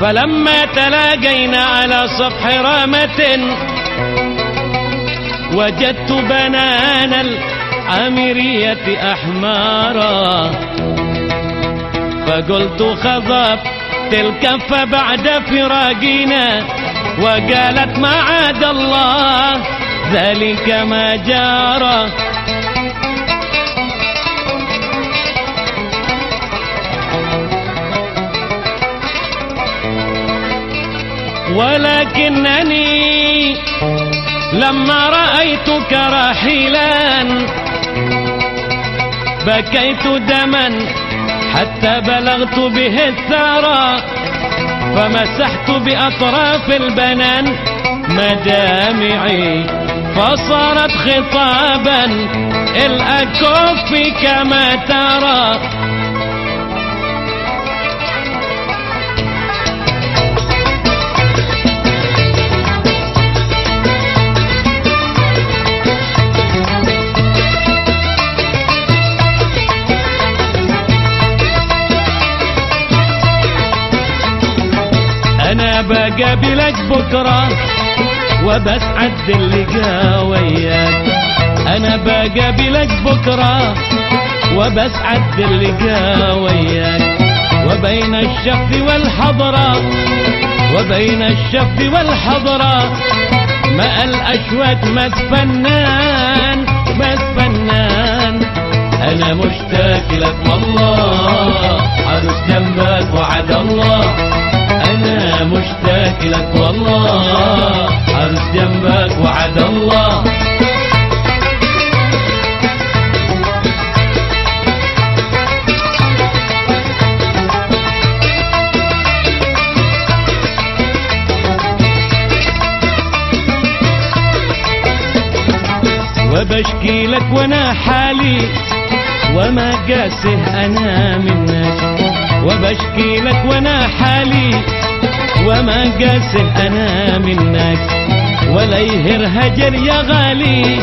فلما تلاقينا على سطح رامة وجدت بنان العامرية أحمارا. فقلت خضبت الكف بعد فراقنا وقالت ما عاد الله ذلك ما جرى ولكنني لما رأيتك راحلا بكيت دما حتى بلغت به الثرى فمسحت بأطراف البنان مدامعي فصارت خطابا الأكف كما ترى بقابلك بكرة وبسعد اللقاء وياك أنا بقابلك بكرة وبسعد اللقاء وياك وبين الشف والحضرة وبين الشف والحضرة ما الاشواك مس فنان مس فنان أنا مشتاق لك والله عروس جنبك وعد الله. مشتاق لك والله عروس جنبك وعد الله. وبشكي لك وأنا حالي وما قاسه أنا منك. وبشكي لك وأنا حالي وما قاسه أنا منك. ولا يهر هجر يا غالي.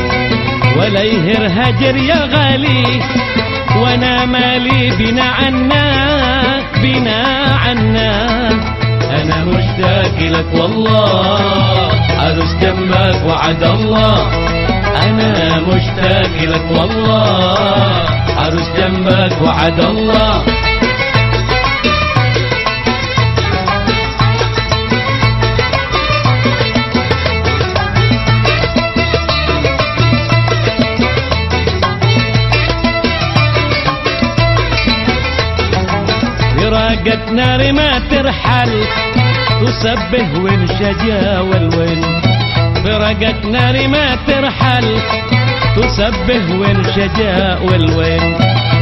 ولا يهر هجر يا غالي. وأنا مالي بنا عنا بنا عنا. أنا مشتاق لك والله عروس جنبك وعد الله. أنا مشتاق لك والله عروس جنبك وعد الله. فراقة نار ما ترحل تسبه وانشجا والوين فراقة نار ما ترحل تسبه وانشجا والوين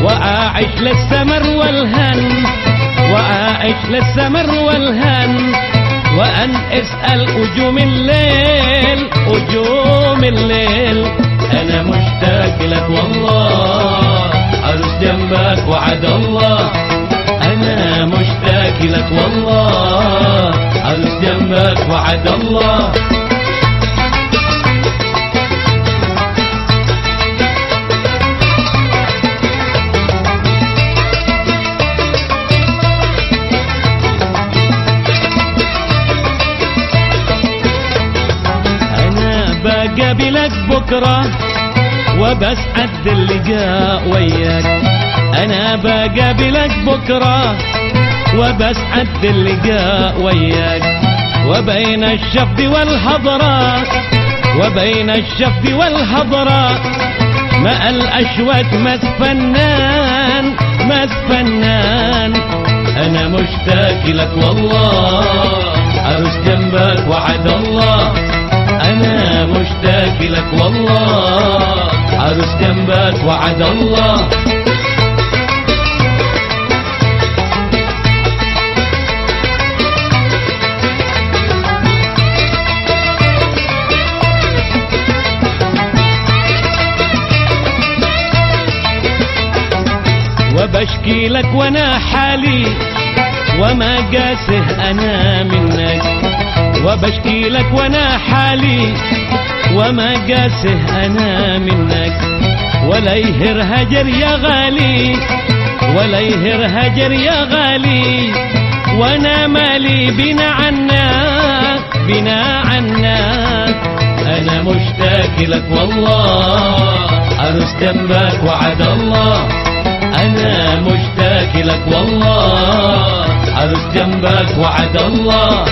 وأعيش للسمر والهن وأعيش للسمر والهن. وأن أسأل أجوم الليل أجوم الليل. أنا مشتاق لك والله عروس جنبك وعد الله. لك والله عروس جنبك وعد الله. بقابلك بكرة وبسعد اللقاء وياك. أنا بقابلك بكرة وبسعد اللقاء وياك. وبين الشف والحضرة وبين الشف والحضرة ما الأشواك مس فنان مس فنان أنا مشتاق لك والله عروس جنبك وعد الله. أنا مشتاق لك والله عروس جنبك وعد الله. وبشكي لك وأنا حالي وما قاسه أنا منك. وبشكي لك وأنا حالي وما قاسه أنا منك. ولا يهر هجر يا غالي ولا يهر هجر يا غالي. وأنا مالي بنا عنك بنا عنك أنا مشتاق لك والله جنبك وعد الله. أنا مشتاق لك والله عروس جنبك وعد الله.